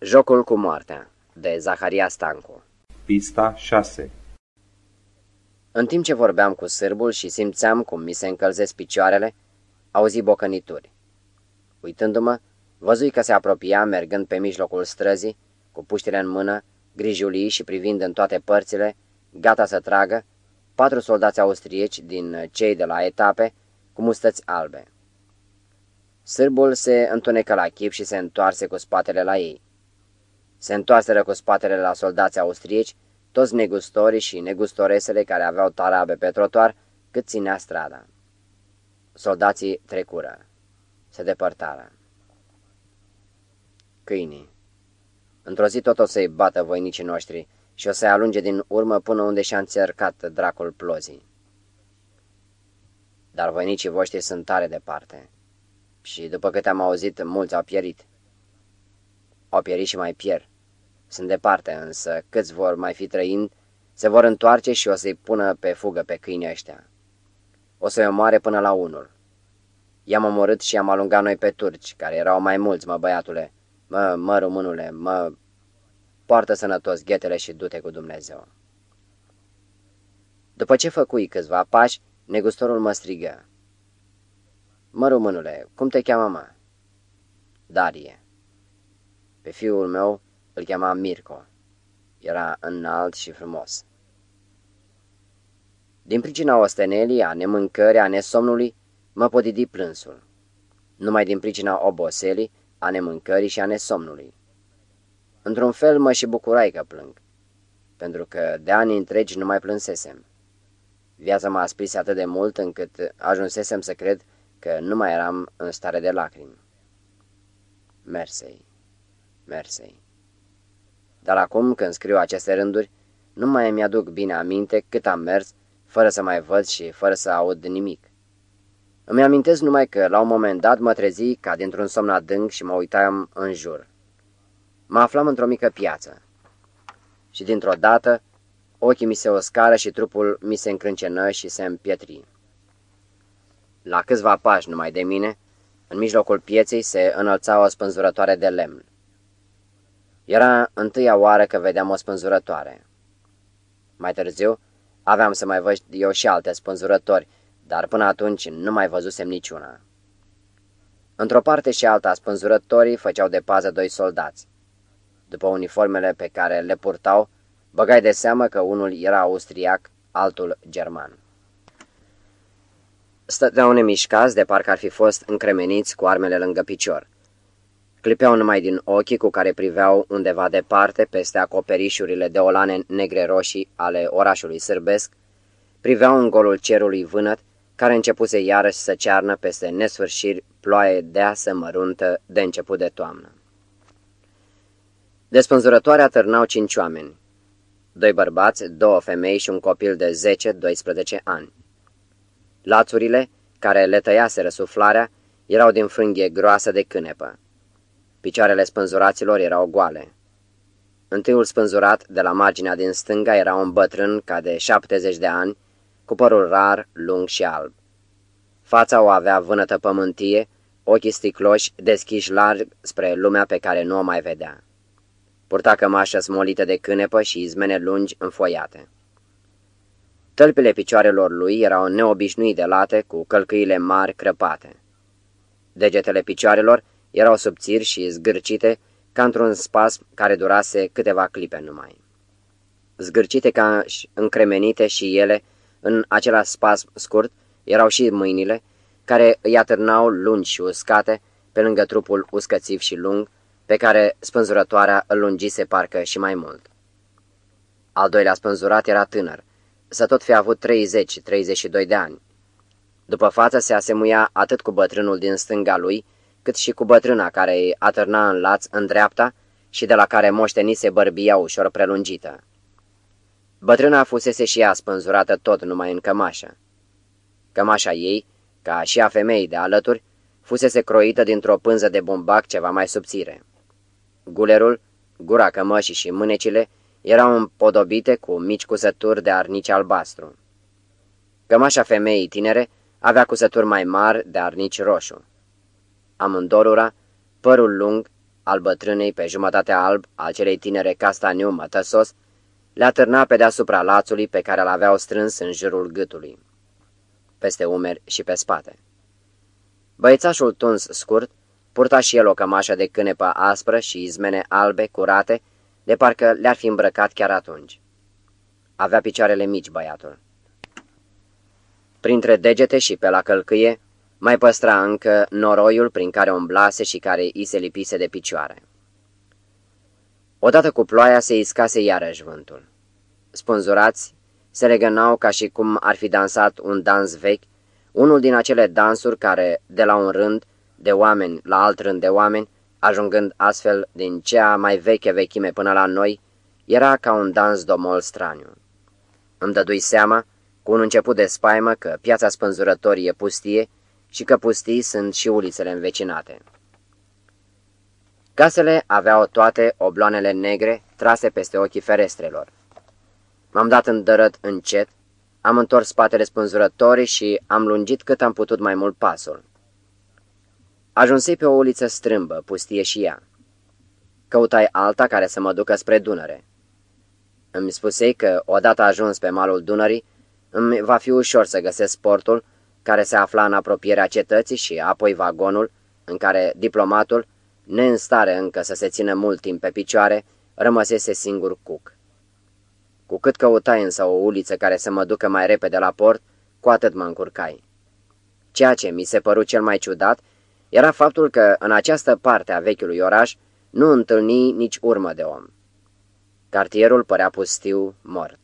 Jocul cu moartea, de Zaharia Stancu Pista 6 În timp ce vorbeam cu sârbul și simțeam cum mi se încălzesc picioarele, auzi bocănituri. Uitându-mă, văzui că se apropia mergând pe mijlocul străzii, cu puștile în mână, grijulii și privind în toate părțile, gata să tragă, patru soldați austrieci din cei de la etape, cu mustăți albe. Sârbul se întunecă la chip și se întoarse cu spatele la ei. Se întoarseră cu spatele la soldații austrieci, toți negustorii și negustoresele care aveau tarabe pe trotuar, cât ținea strada. Soldații trecură. Se depărtară. Câinii. Într-o zi tot o să-i bată voinicii noștri și o să-i alunge din urmă până unde și-a înțercat dracul plozii. Dar voinicii voștri sunt tare departe. Și după câte am auzit, mulți au pierit. Au pierit și mai pierd. Sunt departe, însă câți vor mai fi trăind, se vor întoarce și o să-i pună pe fugă pe câinii ăștia. O să-i omoare până la unul. I-am omorât și am alungat noi pe turci, care erau mai mulți, mă băiatule. Mă, mă, românule, mă... Poartă sănătos ghetele și du-te cu Dumnezeu. După ce făcui câțiva pași, negustorul mă strigă. Mă, românule, cum te cheamă, mă? Darie. Pe fiul meu îl chema Mirco. Era înalt și frumos. Din pricina ostenelii, a nemâncării, a nesomnului, mă podidi plânsul. Numai din pricina oboselii, a nemâncării și a nesomnului. Într-un fel mă și bucurai că plâng, pentru că de ani întregi nu mai plânsesem. Viața m-a spris atât de mult încât ajunsesem să cred că nu mai eram în stare de lacrimi. Mersei, Mersei. Dar acum, când scriu aceste rânduri, nu mai îmi aduc bine aminte cât am mers, fără să mai văd și fără să aud nimic. Îmi amintesc numai că, la un moment dat, mă trezi ca dintr-un somn adânc și mă uitam în jur. Mă aflam într-o mică piață. Și dintr-o dată, ochii mi se oscară și trupul mi se încrâncenă și se împietri. La câțiva pași numai de mine, în mijlocul pieței se înălța o spânzurătoare de lemn. Era întâia oară că vedeam o spânzurătoare. Mai târziu, aveam să mai văd eu și alte spânzurători, dar până atunci nu mai văzusem niciuna. Într-o parte și alta spânzurătorii făceau de pază doi soldați. După uniformele pe care le purtau, băgai de seamă că unul era austriac, altul german. Stăteau nemișcați de parcă ar fi fost încremeniți cu armele lângă picior. Clipeau numai din ochii cu care priveau undeva departe peste acoperișurile de olane negre-roșii ale orașului sârbesc, priveau în golul cerului vânăt, care începuse iarăși să cearnă peste nesfârșiri ploaie deasă măruntă de început de toamnă. Despânzurătoarea târnau cinci oameni, doi bărbați, două femei și un copil de 10-12 ani. Lațurile, care le tăiaseră suflarea, erau din frânghie groasă de cânepă. Picioarele spânzuraților erau goale. Întâiul spânzurat, de la marginea din stânga, era un bătrân ca de 70 de ani, cu părul rar, lung și alb. Fața o avea vânătă pământie, ochii sticloși deschiși larg spre lumea pe care nu o mai vedea. Purta cămașă smolită de cânepă și izmene lungi înfoiate. Tălpile picioarelor lui erau neobișnuit de late, cu călcâile mari crăpate. Degetele picioarelor erau subțiri și zgârcite ca într-un spasm care durase câteva clipe numai. Zgârcite ca încremenite și ele, în același spasm scurt, erau și mâinile, care îi atârnau lungi și uscate pe lângă trupul uscățiv și lung, pe care spânzurătoarea îl lungise parcă și mai mult. Al doilea spânzurat era tânăr, să tot fi avut 30-32 de ani. După față se asemuia atât cu bătrânul din stânga lui, cât și cu bătrâna care îi atârna în laț în dreapta și de la care moștenise bărbia ușor prelungită. Bătrâna fusese și ea spânzurată tot numai în cămașă. Cămașa ei, ca și a femeii de alături, fusese croită dintr-o pânză de bumbac ceva mai subțire. Gulerul, gura cămășii și mânecile erau împodobite cu mici cusături de arnici albastru. Cămașa femeii tinere avea cusături mai mari de arnici roșu. Amândorura, părul lung, al bătrânei pe jumătate alb al celei tinere castaniu mătăsos, le atârna pe deasupra lațului pe care l aveau strâns în jurul gâtului, peste umeri și pe spate. Băiețașul tuns scurt purta și el o cămașă de cânepă aspră și izmene albe, curate, de parcă le-ar fi îmbrăcat chiar atunci. Avea picioarele mici băiatul. Printre degete și pe la călcâie mai păstra încă noroiul prin care umblase și care i se lipise de picioare. Odată cu ploaia se iscase iarăși vântul. Spânzurați se legănau ca și cum ar fi dansat un dans vechi, unul din acele dansuri care, de la un rând de oameni la alt rând de oameni, ajungând astfel din cea mai veche vechime până la noi, era ca un dans domol straniu. Îmi dădui seama, cu un început de spaimă, că piața spânzurătorii e pustie și că pustii sunt și ulițele învecinate. Casele aveau toate obloanele negre trase peste ochii ferestrelor. M-am dat în dărăt încet, am întors spatele spânzurătorii și am lungit cât am putut mai mult pasul. Ajunsei pe o uliță strâmbă, pustie și ea. Căutai alta care să mă ducă spre Dunăre. Îmi spusei că, odată ajuns pe malul Dunării, îmi va fi ușor să găsesc portul care se afla în apropierea cetății și apoi vagonul în care diplomatul, neîn stare încă să se țină mult timp pe picioare, rămăsese singur cuc. Cu cât căutai însă o uliță care să mă ducă mai repede la port, cu atât mă încurcai. Ceea ce mi se păru cel mai ciudat era faptul că în această parte a vechiului oraș nu întâlni nici urmă de om. Cartierul părea pustiu, mort.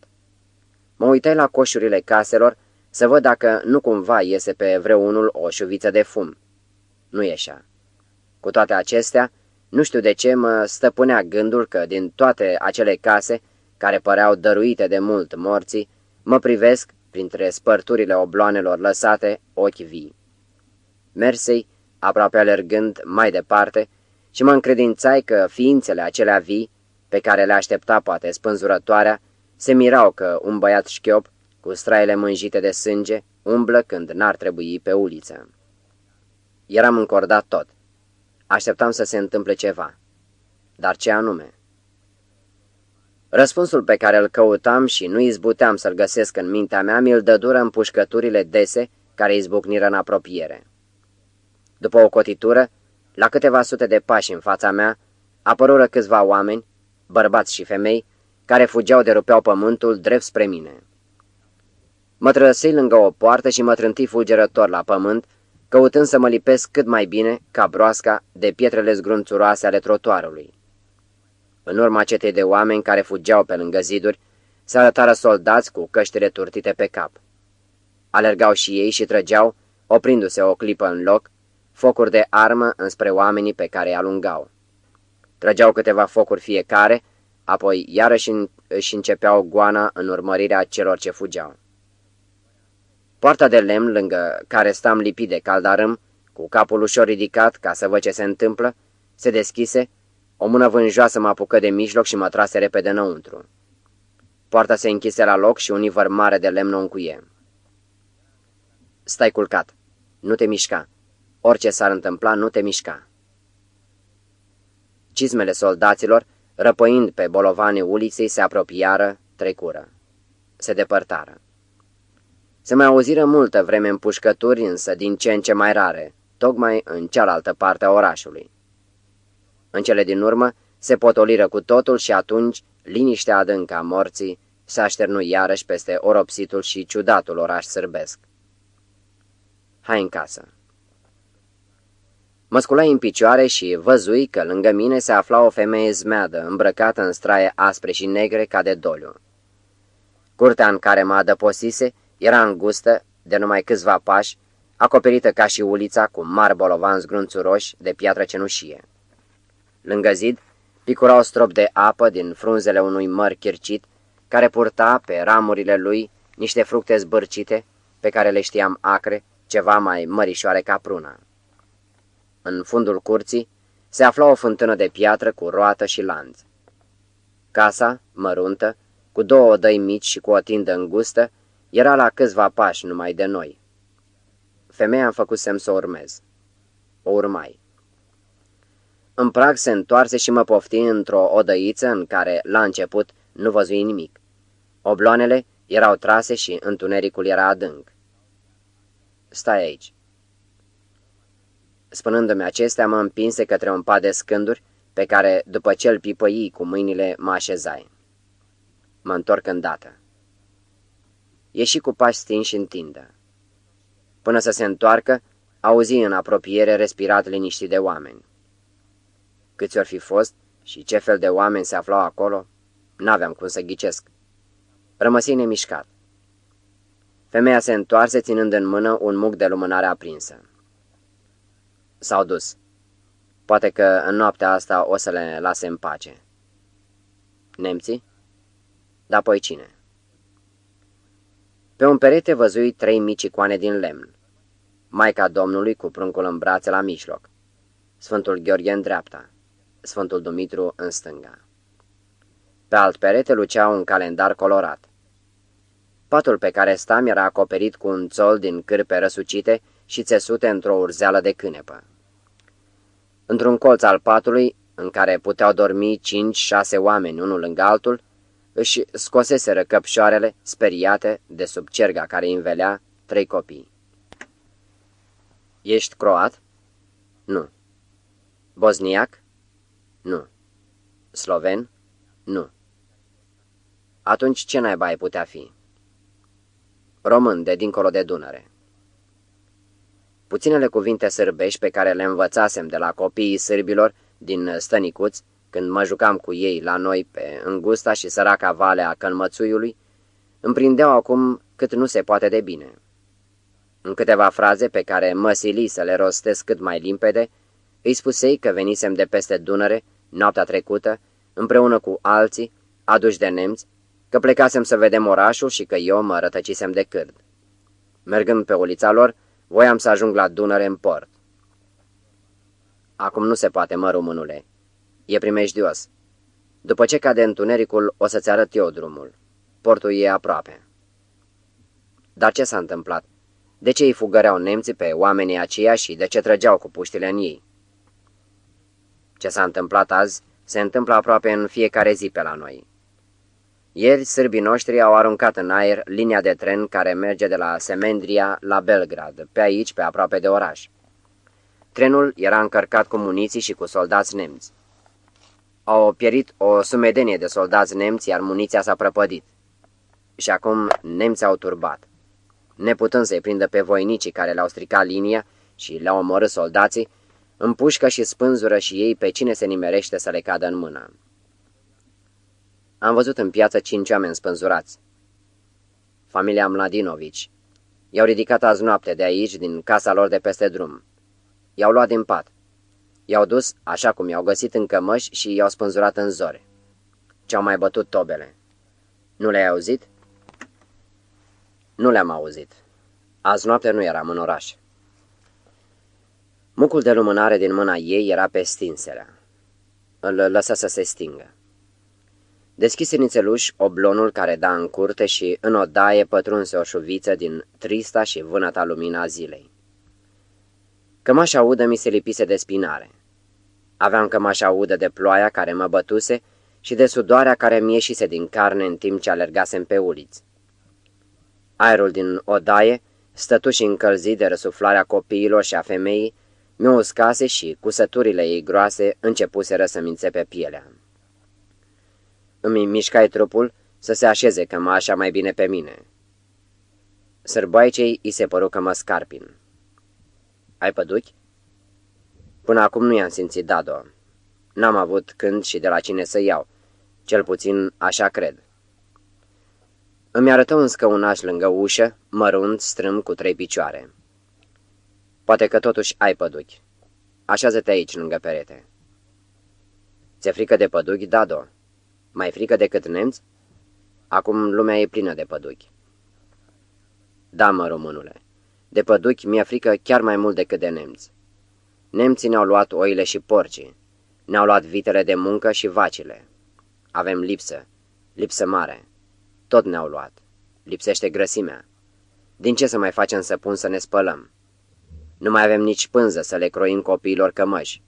Mă uitai la coșurile caselor să văd dacă nu cumva iese pe vreunul o șuviță de fum. Nu ieșea. Cu toate acestea, nu știu de ce mă stăpânea gândul că din toate acele case, care păreau dăruite de mult morții, mă privesc, printre spărturile obloanelor lăsate, ochi vii. Mersei, aproape alergând mai departe, și mă încredințai că ființele acelea vii, pe care le aștepta poate spânzurătoarea, se mirau că un băiat șchiop, cu straile mânjite de sânge, umblă când n-ar trebui pe uliță. Eram încordat tot. Așteptam să se întâmple ceva. Dar ce anume? Răspunsul pe care îl căutam și nu izbuteam să-l găsesc în mintea mea, mi-l dădură în pușcăturile dese care izbucniră în apropiere. După o cotitură, la câteva sute de pași în fața mea, apărură câțiva oameni, bărbați și femei, care fugeau de rupeau pământul drept spre mine. Mă trăsei lângă o poartă și mă trânti fulgerător la pământ, căutând să mă lipesc cât mai bine, ca broasca, de pietrele zgrunțuroase ale trotuarului. În urma cetei de oameni care fugeau pe lângă ziduri, se arătară soldați cu căștile turtite pe cap. Alergau și ei și trăgeau, oprindu-se o clipă în loc, focuri de armă înspre oamenii pe care îi alungau. Trăgeau câteva focuri fiecare, apoi iarăși își începeau goana în urmărirea celor ce fugeau. Poarta de lemn lângă care stam lipit de caldarâm, cu capul ușor ridicat ca să văd ce se întâmplă, se deschise, o mână vânjoasă mă apucă de mijloc și mă trase repede înăuntru. Poarta se închise la loc și un ivăr mare de lemn o încuie. Stai culcat, nu te mișca, Orice s-ar întâmpla, nu te mișca. Cizmele soldaților, răpăind pe bolovanii uliței, se apropiară, trecură. Se depărtară. Se mai auziră multă vreme împușcături, însă din ce în ce mai rare, tocmai în cealaltă parte a orașului. În cele din urmă se potoliră cu totul și atunci liniștea adâncă a morții se așternu iarăși peste oropsitul și ciudatul oraș sârbesc. Hai în casă. Mă sculai în picioare și văzui că lângă mine se afla o femeie zmeadă, îmbrăcată în straie aspre și negre ca de doliu. Curtea în care mă adăposise era îngustă, de numai câțiva pași, acoperită ca și ulița cu mari bolovan zgrunțuroși de piatră cenușie. Lângă zid picura o strop de apă din frunzele unui măr chircit, care purta pe ramurile lui niște fructe zbârcite, pe care le știam acre, ceva mai mărișoare ca pruna. În fundul curții se afla o fântână de piatră cu roată și lanț. Casa, măruntă, cu două odăi mici și cu o tindă îngustă, era la câțiva pași numai de noi. Femeia am făcut semn să o urmez. O urmai. În prag se întoarse și mă pofti într-o odăiță în care, la început, nu văzui nimic. Obloanele erau trase și întunericul era adânc. Stai aici. Spunându-mi acestea, mă împinse către un pat de scânduri pe care, după ce îl pipăii cu mâinile, mă așezai. Mă întorc îndată. Ieși cu pași stinși în tindă. Până să se întoarcă, auzi în apropiere respirat liniștit de oameni. Câți ori fi fost și ce fel de oameni se aflau acolo, n-aveam cum să ghicesc. Rămăsi nemișcat. Femeia se întoarse ținând în mână un muc de lumânare aprinsă. S-au dus. Poate că în noaptea asta o să le lase în pace. Nemții? Da, apoi cine? Pe un perete văzui trei mici icoane din lemn. Maica Domnului cu pruncul în brațe la mijloc. Sfântul Gheorghe în dreapta. Sfântul Dumitru în stânga. Pe alt perete lucea un calendar colorat. Patul pe care stam era acoperit cu un țol din cârpe răsucite și țesute într-o urzeală de cânepă. Într-un colț al patului, în care puteau dormi cinci-șase oameni unul lângă altul, își scoseseră căpșoarele, speriate, de sub cerga care îi învelea, trei copii. Ești croat? Nu. Bosniac? Nu. Sloven? Nu. Atunci ce naiba ai putea fi? Român de dincolo de Dunăre. Puținele cuvinte sârbești pe care le învățasem de la copiii sârbilor din Stănicuți, când mă jucam cu ei la noi pe îngusta și săraca vale a Călmățuiului, îmi prindeau acum cât nu se poate de bine. În câteva fraze pe care mă sili să le rostesc cât mai limpede, îi spusei că venisem de peste Dunăre, noaptea trecută, împreună cu alții, aduși de nemți, că plecasem să vedem orașul și că eu mă rătăcisem de cârd. Mergând pe ulița lor, voiam să ajung la Dunăre în port. Acum nu se poate, mă, românule. E primejdios. După ce cade întunericul, o să-ți arăt eu drumul. Portul e aproape. Dar ce s-a întâmplat? De ce îi fugăreau nemții pe oamenii aceia și de ce trăgeau cu puștile în ei? Ce s-a întâmplat azi se întâmplă aproape în fiecare zi pe la noi. Ieri, sârbii noștri au aruncat în aer linia de tren care merge de la Semendria la Belgrad, pe aici, pe aproape de oraș. Trenul era încărcat cu muniții și cu soldați nemți. Au pierit o sumedenie de soldați nemți, iar muniția s-a prăpădit. Și acum nemții au turbat. Neputând să-i prindă pe voinicii care le-au stricat linia și le-au omorât soldații, împușcă și spânzură și ei pe cine se nimerește să le cadă în mână. Am văzut în piață cinci oameni spânzurați. Familia Mladinovici. I-au ridicat azi noapte de aici, din casa lor de peste drum. I-au luat din pat. I-au dus, așa cum i-au găsit în cămăși și i-au spânzurat în zore. Ce-au mai bătut tobele. Nu le-ai auzit? Nu le-am auzit. Azi noapte nu eram în oraș. Mucul de lumânare din mâna ei era pe stinserea. Îl lăsa să se stingă. Deschise nițeluș oblonul care da în curte și în odaie pătrunse o șuviță din trista și vânăta lumina zilei. Cămașa udă mi se lipise de spinare. Aveam cămașa udă de ploaia care mă bătuse și de sudoarea care mi ieșise din carne în timp ce alergasem pe uliți. Aerul din odaie, stătuși încălzit de răsuflarea copiilor și a femeii, mi uscase și cusăturile ei groase începuseră să mințe pe pielea. Îmi mișcai trupul să se așeze cămașa mai bine pe mine. Sărboaicei îi se păru că mă scarpin. Ai păduchi? Până acum nu i-am simțit dado. N-am avut când și de la cine să iau. Cel puțin așa cred. Îmi arătă un scăunaș lângă ușă, mărunt, strâm cu trei picioare. Poate că totuși ai păduchi. Așează-te aici, lângă perete. Ți-e frică de păduchi, Dado? Mai frică decât nemți? Acum lumea e plină de păduchi. Da, mă, românule, de păduchi mi-e frică chiar mai mult decât de nemți. Nemții ne-au luat oile și porcii, ne-au luat vitele de muncă și vacile. Avem lipsă, lipsă mare. Tot ne-au luat. Lipsește grăsimea. Din ce să mai facem săpun să ne spălăm? Nu mai avem nici pânză să le croim copiilor cămăși.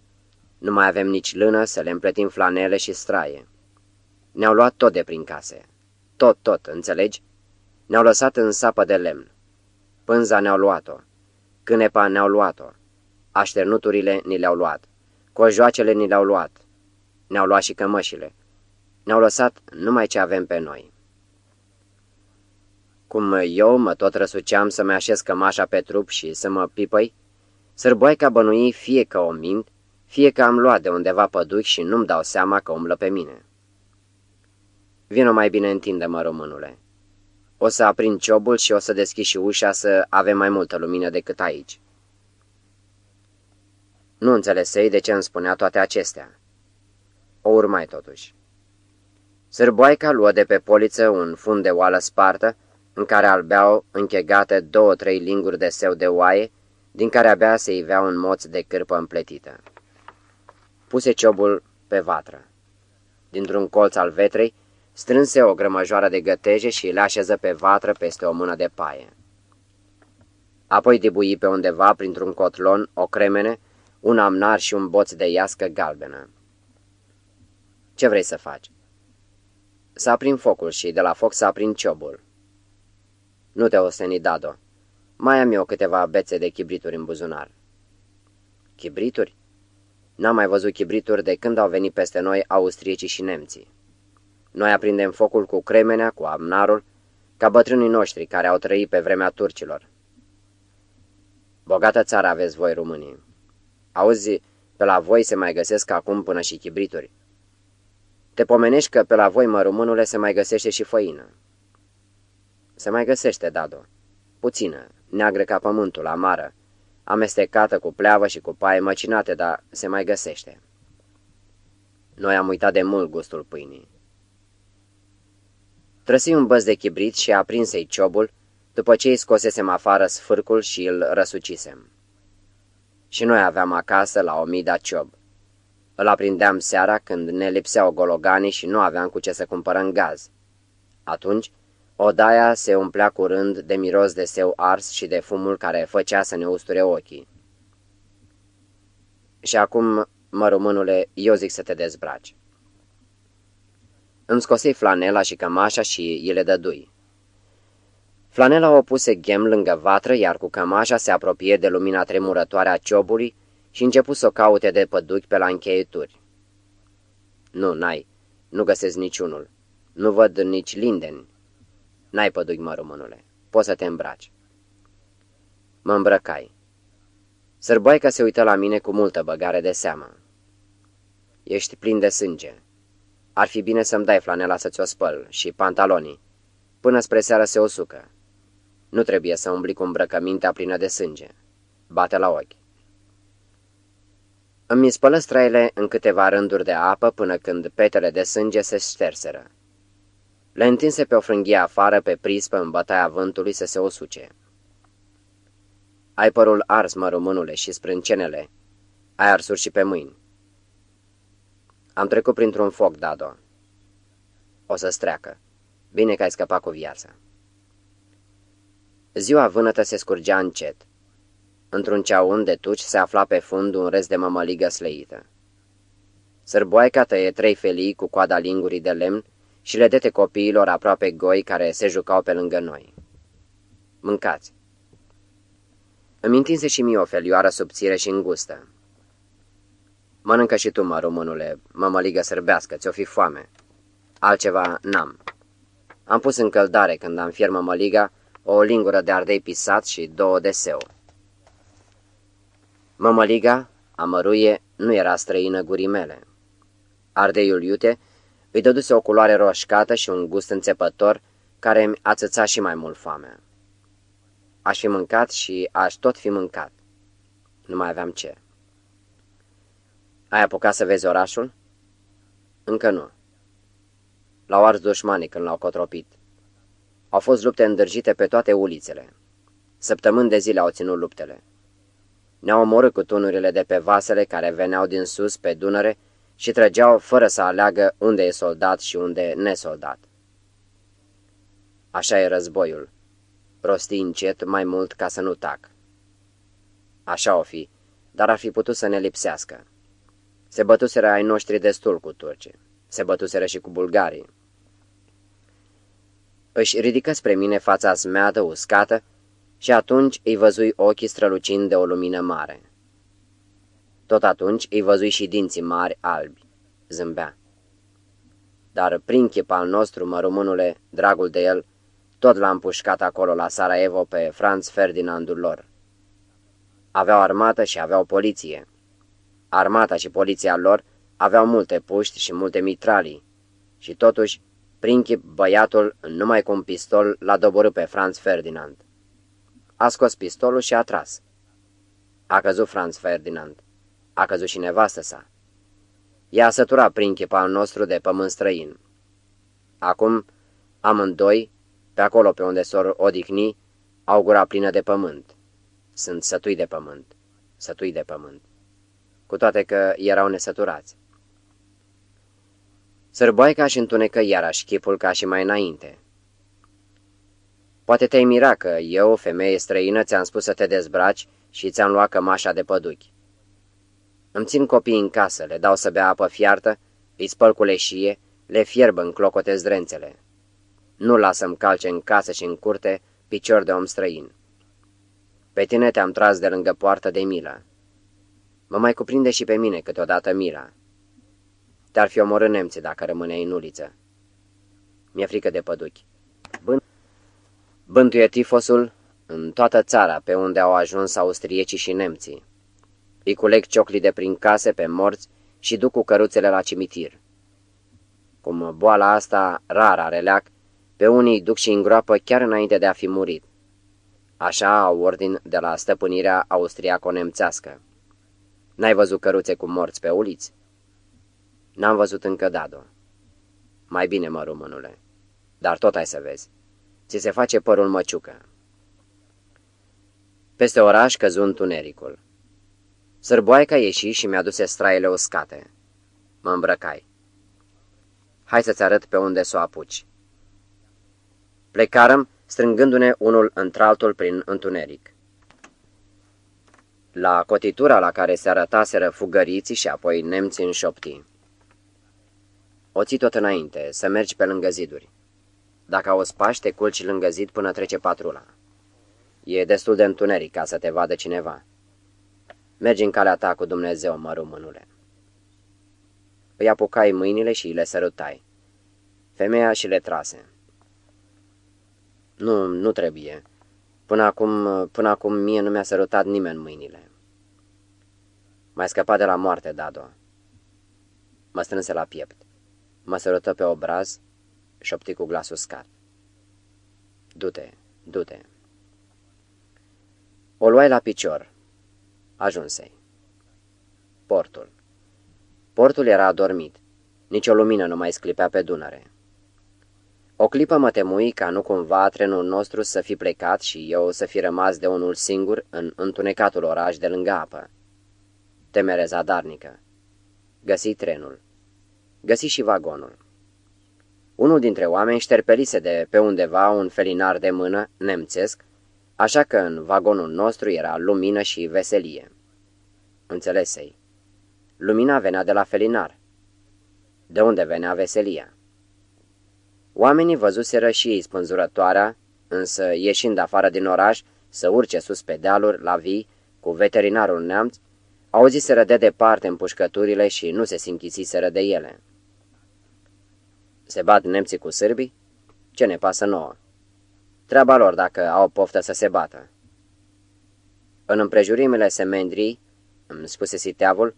Nu mai avem nici lână să le împletim flanele și straie. Ne-au luat tot de prin case. Tot, tot, înțelegi? Ne-au lăsat în sapă de lemn. Pânza ne-au luat-o. Cânepa ne-au luat-o. Așternuturile ni le-au luat. Cojoacele ni le-au luat. Ne-au luat și cămășile. Ne-au lăsat numai ce avem pe noi. Cum eu mă tot răsuceam să-mi așez cămașa pe trup și să mă pipăi, sărboaica bănui fie că o mint, fie că am luat de undeva păduchi și nu-mi dau seama că umblă pe mine. Vino mai bine întinde-mă, românule. O să aprind ciobul și o să deschid și ușa să avem mai multă lumină decât aici. Nu înțelesei de ce îmi spunea toate acestea. O urmai totuși. Sârboaica luă de pe poliță un fund de oală spartă, în care albeau închegate două-trei linguri de seu de oaie, din care abia se ivea un moț de cârpă împletită. Puse ciobul pe vatră. Dintr-un colț al vetrei, strânse o grămăjoară de găteje și le așeză pe vatră peste o mână de paie. Apoi dibui pe undeva, printr-un cotlon, o cremene, un amnar și un boț de iască galbenă. Ce vrei să faci? Să aprind focul și de la foc să aprind ciobul. Nu te osteni, Dado. Mai am eu câteva bețe de chibrituri în buzunar. Chibrituri? N-am mai văzut chibrituri de când au venit peste noi austriecii și nemții. Noi aprindem focul cu cremenea, cu amnarul, ca bătrânii noștri care au trăit pe vremea turcilor. Bogată țară aveți voi, românii. Auzi, pe la voi se mai găsesc acum până și chibrituri. Te pomenești că pe la voi, mă, românule, se mai găsește și făină. Se mai găsește, Dado. Puțină, neagră ca pământul, amară, amestecată cu pleavă și cu paie măcinate, dar se mai găsește. Noi am uitat de mult gustul pâinii. Trăsi un băz de chibrit și aprinse-i ciobul, după ce îi scosesem afară sfârcul și îl răsucisem. Și noi aveam acasă la o mida ciob. Îl aprindeam seara când ne lipseau gologanii și nu aveam cu ce să cumpărăm gaz. Atunci, odaia se umplea curând de miros de seu ars și de fumul care făcea să ne usture ochii. Și acum, mă românule, eu zic să te dezbraci. Îmi scosei flanela și cămașa și îi le dădui. Flanela o puse ghem lângă vatră, iar cu cămașa se apropie de lumina tremurătoare a ciobului și începu să o caute de păduchi pe la încheieturi. Nu, n-ai, nu găsesc niciunul. Nu văd nici lindeni. N-ai păduchi, mă, românule. Poți să te îmbraci. Mă îmbrăcai. Sărboica se uită la mine cu multă băgare de seamă. Ești plin de sânge. Ar fi bine să-mi dai flanela să ți-o spăl și pantalonii. Până spre seară se usucă. Nu trebuie să umbli cu îmbrăcămintea plină de sânge. Bate la ochi. Îmi spălă straile în câteva rânduri de apă până când petele de sânge se șterseră. Le întinse pe o frânghie afară pe prispă în bătaia vântului să se osuce. Ai părul ars, mă românule, și sprâncenele. Ai arsuri și pe mâini. Am trecut printr-un foc, Dado. O să streacă. Bine că ai scăpat cu viața. Ziua vânătă se scurgea încet. Într-un ceaun de tuci se afla pe fund un rest de mămăligă sleită. Sărboaica tăie trei felii cu coada lingurii de lemn și le dete copiilor aproape goi care se jucau pe lângă noi. Mâncați! Îmi întinse și mie o felioară subțire și îngustă. Mănâncă și tu, mă, românule, mămăligă sărbească, ți-o fi foame. Altceva n-am. Am pus în căldare când am fier mămăliga o lingură de ardei pisat și două de seu. Mămăliga, amăruie, nu era străină gurii mele. Ardeiul iute îi dăduse o culoare roșcată și un gust înțepător care îmi ațăța și mai mult foamea. Aș fi mâncat și aș tot fi mâncat. Nu mai aveam ce. Ai apucat să vezi orașul? Încă nu. L-au ars dușmanii când l-au cotropit. Au fost lupte îndârjite pe toate ulițele. Săptămâni de zile au ținut luptele. Ne-au omorât cu tunurile de pe vasele care veneau din sus pe Dunăre și trăgeau fără să aleagă unde e soldat și unde e nesoldat. Așa e războiul. Rosti încet mai mult ca să nu tac. Așa o fi, dar ar fi putut să ne lipsească Se bătuseră ai noștri destul cu turci. Se bătuseră și cu bulgarii. Își ridică spre mine fața smeată, uscată, și atunci îi văzui ochii strălucind de o lumină mare. Tot atunci îi văzui și dinții mari, albi. Zâmbea. Dar prin chip al nostru, mă românule, dragul de el, tot l-am pușcat acolo la Sarajevo pe Franz Ferdinandul lor. Aveau armată și aveau poliție. Armata și poliția lor aveau multe puști și multe mitralii și totuși, prin chip, băiatul, numai cu un pistol, l-a doborât pe Franz Ferdinand. A scos pistolul și a tras. A căzut Franz Ferdinand. A căzut și nevastă sa. I-a săturat prin chip al nostru de pământ străin. Acum, amândoi, pe acolo pe unde s-or odihni, au gura plină de pământ. Sunt sătui de pământ, sătui de pământ. Cu toate că erau nesăturați. Sărboaica și întunecă iarăși chipul ca și mai înainte. Poate te-ai mira că eu, femeie străină, ți-am spus să te dezbraci și ți-am luat cămașa de păduchi. Îmi țin copiii în casă, le dau să bea apă fiartă, îi spăl cu leșie, le fierb în clocote zdrențele. Nu lasă-mi calce în casă și în curte picior de om străin. Pe tine te-am tras de lângă poartă de milă. Mă mai cuprinde și pe mine câteodată mila. Te-ar fi omorât nemții dacă rămâneai în uliță. Mi-e frică de păduchi. Bân... Bântuie tifosul în toată țara pe unde au ajuns austriecii și nemții. Îi culeg ciocli de prin case pe morți și duc cu căruțele la cimitir. Cum boala asta rar are leac, pe unii duc și îngroapă chiar înainte de a fi murit. Așa au ordin de la stăpânirea austriaco-nemțească. N-ai văzut căruțe cu morți pe uliți? N-am văzut încă Dado. Mai bine, mă, românule. Dar tot ai să vezi. Ți se face părul măciucă. Peste oraș căzu întunericul. Sărboaica ieși și mi-a dus straiele uscate. Mă îmbrăcai. Hai să-ți arăt pe unde să o apuci. Plecarăm, strângându-ne unul într-altul prin întuneric. La cotitura la care se arătaseră fugăriții și apoi nemții în șoptii. O ții tot înainte, să mergi pe lângă ziduri. Dacă o spași, te culci lângă zid până trece patrula. E destul de întuneric ca să te vadă cineva. Mergi în calea ta cu Dumnezeu, mă românule. Îi apucai mâinile și le sărutai. Femeia și le trase. Nu, nu trebuie. Până acum, până acum mie nu mi-a sărutat nimeni mâinile. Mai scăpat de la moarte, Dado. Mă strânse la piept. Mă sărută pe obraz, șopti cu glas uscat. Du-te, du-te. O luai la picior. Ajunsei. Portul. Portul era adormit. Nici o lumină nu mai sclipea pe Dunăre. O clipă mă temui ca nu cumva trenul nostru să fi plecat și eu să fi rămas de unul singur în întunecatul oraș de lângă apă. Temere zadarnică. Găsi trenul. Găsi și vagonul. Unul dintre oameni șterpelise de pe undeva un felinar de mână, nemțesc, așa că în vagonul nostru era lumină și veselie. Înțelesei. Lumina venea de la felinar. De unde venea veselia? Oamenii văzuseră și ei spânzurătoarea, însă ieșind afară din oraș, să urce sus pe dealuri, la vii, cu veterinarul neamț, auziseră de departe împușcăturile și nu se sinchisiseră de ele. Se bat nemții cu sârbii? Ce ne pasă nouă? Treaba lor dacă au poftă să se bată. În împrejurimile semendrii, îmi spuse siteavul,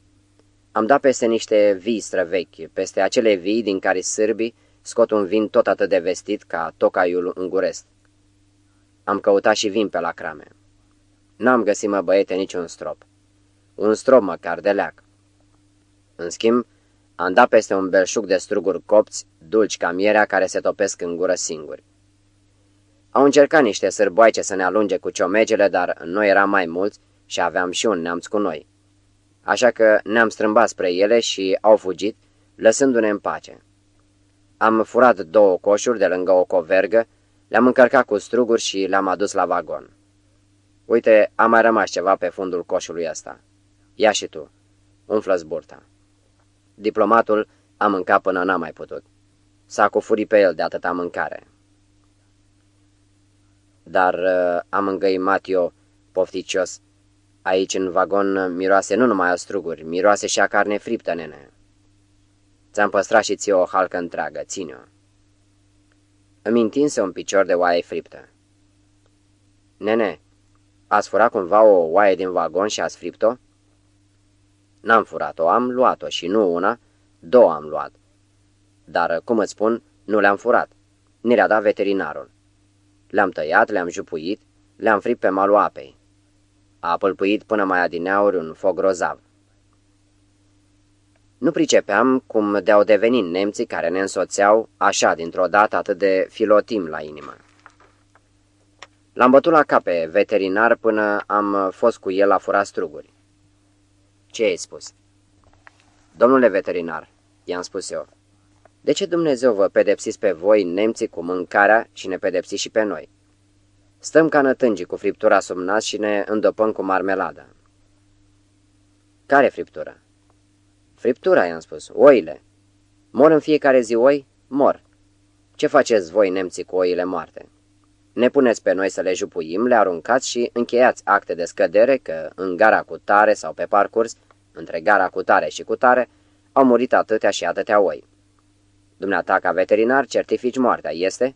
am dat peste niște vii străvechi, peste acele vii din care sârbii scot un vin tot atât de vestit ca tocaiul unguresc. Am căutat și vin pe la crame. N-am găsit, mă băiete, niciun strop. Un strop măcar de leac. În schimb, am dat peste un belșug de struguri copți, dulci ca mierea care se topesc în gură singuri. Au încercat niște sârboaice să ne alunge cu ciomegele, dar noi eram mai mulți și aveam și un neamț cu noi. Așa că ne-am strâmbat spre ele și au fugit, lăsându-ne în pace. Am furat două coșuri de lângă o covergă, le-am încărcat cu struguri și le-am adus la vagon. Uite, a mai rămas ceva pe fundul coșului ăsta. Ia și tu, umflă-ți burta. Diplomatul a mâncat până n-a mai putut. S-a cufurit pe el de atâta mâncare. Dar uh, am îngăimat eu, pofticios, aici în vagon miroase nu numai a struguri, miroase și a carne friptă, nene. Ți-am păstrat și ție o halcă întreagă, ține-o. Îmi întinse un picior de oaie friptă. Nene, ați furat cumva o oaie din vagon și ați fript-o? N-am furat-o, am luat-o și nu una, două am luat. Dar, cum îți spun, nu le-am furat. Ni le-a dat veterinarul. Le-am tăiat, le-am jupuit, le-am fript pe malul apei. A pălpuit până mai adineauri un foc grozav. Nu pricepeam cum de-au devenit nemții care ne însoțeau așa dintr-o dată atât de filotim la inimă. L-am bătut la cap pe veterinar până am fost cu el la fura struguri. Ce ai spus? Domnule veterinar, i-am spus eu, de ce Dumnezeu vă pedepsiți pe voi, nemții, cu mâncarea și ne pedepsiți și pe noi? Stăm ca nătângii cu friptura sub nas și ne îndopăm cu marmeladă. Care friptură? Friptura, i-am spus, oile. Mor în fiecare zi oi? Mor. Ce faceți voi, nemții, cu oile moarte? Ne puneți pe noi să le jupuim, le aruncați și încheiați acte de scădere că în gara cu tare sau pe parcurs, între gara cu tare și cu tare, au murit atâtea și atâtea oi. Dumneata, ca veterinar, certifici moartea, este?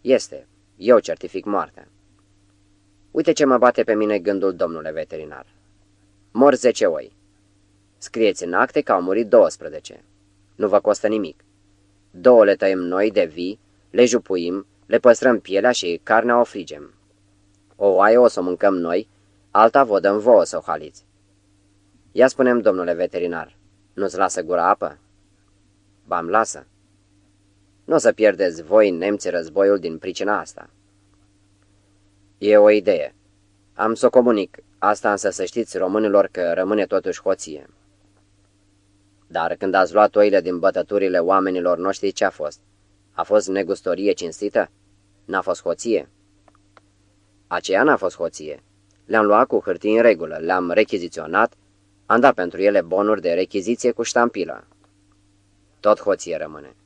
Este. Eu certific moartea. Uite ce mă bate pe mine gândul, domnule veterinar. Mor zece oi. Scrieți în acte că au murit 12. Nu vă costă nimic. Două le tăiem noi de vii, le jupuim, le păstrăm pielea și carnea o frigem. O oaie o să o mâncăm noi, alta vă dăm vouă să o haliți. Ia spunem, domnule veterinar, nu-ți lasă gura apă? Bam, lasă. Nu o să pierdeți voi, nemți, războiul din pricina asta. E o idee. Am să o comunic, asta însă să știți românilor că rămâne totuși hoție. Dar când ați luat oile din bătăturile oamenilor noștri, ce a fost? A fost negustorie cinstită? N-a fost hoție? Aceea n-a fost hoție. Le-am luat cu hârtii în regulă, le-am rechiziționat, am dat pentru ele bonuri de rechiziție cu ștampilă. Tot hoție rămâne.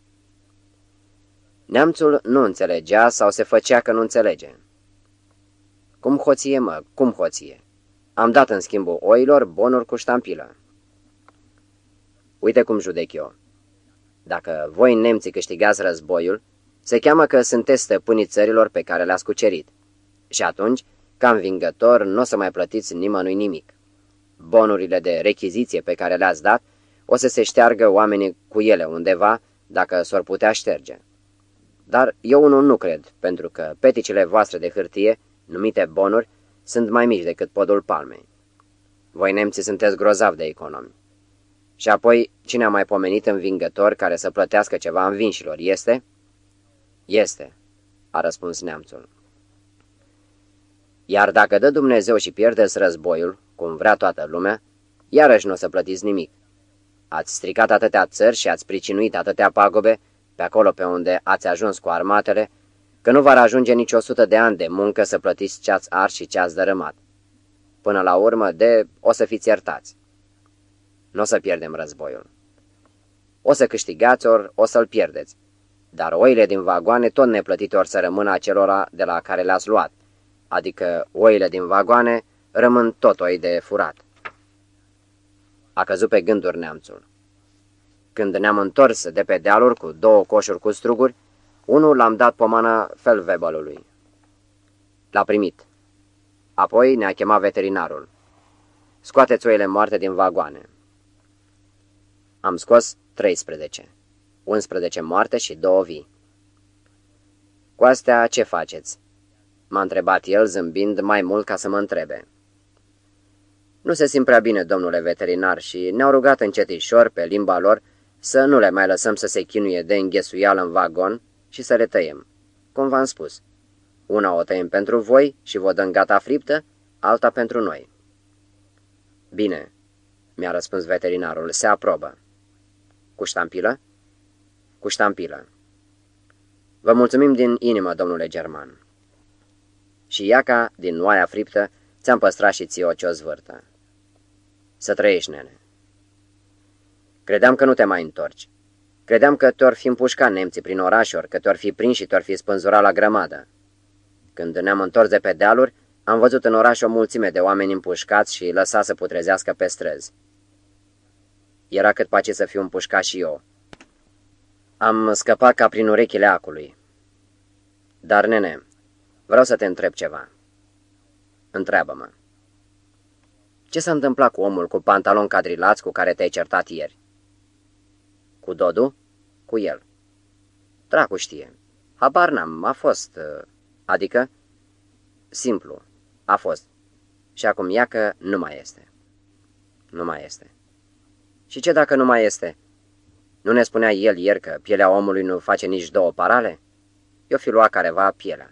Neamțul nu înțelegea sau se făcea că nu înțelege. Cum hoție, mă, cum hoție? Am dat în schimbul oilor bonuri cu ștampilă. Uite cum judec eu. Dacă voi nemții câștigați războiul, se cheamă că sunteți stăpânii țărilor pe care le-ați cucerit. Și atunci, ca învingător, nu o să mai plătiți nimănui nimic. Bonurile de rechiziție pe care le-ați dat o să se șteargă oamenii cu ele undeva, dacă s-or putea șterge. Dar eu unul nu cred, pentru că peticile voastre de hârtie, numite bonuri, sunt mai mici decât podul palmei. Voi nemții sunteți grozav de economi. Și apoi, cine a mai pomenit învingător care să plătească ceva învinșilor, este? Este, a răspuns neamțul. Iar dacă dă Dumnezeu și pierdeți războiul, cum vrea toată lumea, iarăși nu o să plătiți nimic. Ați stricat atâtea țări și ați pricinuit atâtea pagobe pe acolo pe unde ați ajuns cu armatele, că nu va ajunge nici o sută de ani de muncă să plătiți ce-ați ars și ce-ați dărâmat. Până la urmă, de o să fiți iertați. Nu o să pierdem războiul. O să câștigați ori o să-l pierdeți. Dar oile din vagoane tot neplătite ori să rămână acelora de la care le-ați luat, adică oile din vagoane rămân tot oi de furat. A căzut pe gânduri neamțul. Când ne-am întors de pe dealuri cu două coșuri cu struguri, unul l-am dat pomană felvebelului. L-a primit. Apoi ne-a chemat veterinarul. Scoateți oile moarte din vagoane. Am scos 13. 11 moarte și două vii. Cu astea ce faceți? M-a întrebat el zâmbind mai mult ca să mă întrebe. Nu se simt prea bine, domnule veterinar, și ne-au rugat încetișor pe limba lor să nu le mai lăsăm să se chinuie de înghesuială în vagon și să le tăiem. Cum v-am spus, una o tăiem pentru voi și vă dăm gata friptă, alta pentru noi. Bine, mi-a răspuns veterinarul, se aprobă. Cu ștampilă? Cu ștampilă. Vă mulțumim din inimă, domnule German. Și iaca, din noaia friptă, ți-am păstrat și ție o ciozvârtă. Să trăiești, nene. Credeam că nu te mai întorci. Credeam că te-or fi împușcat nemții prin orașuri, că te-or fi prins și te-or fi spânzurat la grămadă. Când ne-am întors de pe dealuri, am văzut în oraș o mulțime de oameni împușcați și lăsați să putrezească pe străzi. Era cât pace să fiu împușcat și eu. Am scăpat ca prin urechile acului. Dar, nene, vreau să te întreb ceva. Întreabă-mă. Ce s-a întâmplat cu omul cu pantalon cadrilați cu care te-ai certat ieri? Cu Dodu? Cu el. Dracu știe. Habar n-am, a fost... Uh, adică? Simplu. A fost. Și acum ia că nu mai este. Nu mai este. Și ce dacă nu mai este? Nu ne spunea el ieri că pielea omului nu face nici două parale? Eu fi luat careva pielea.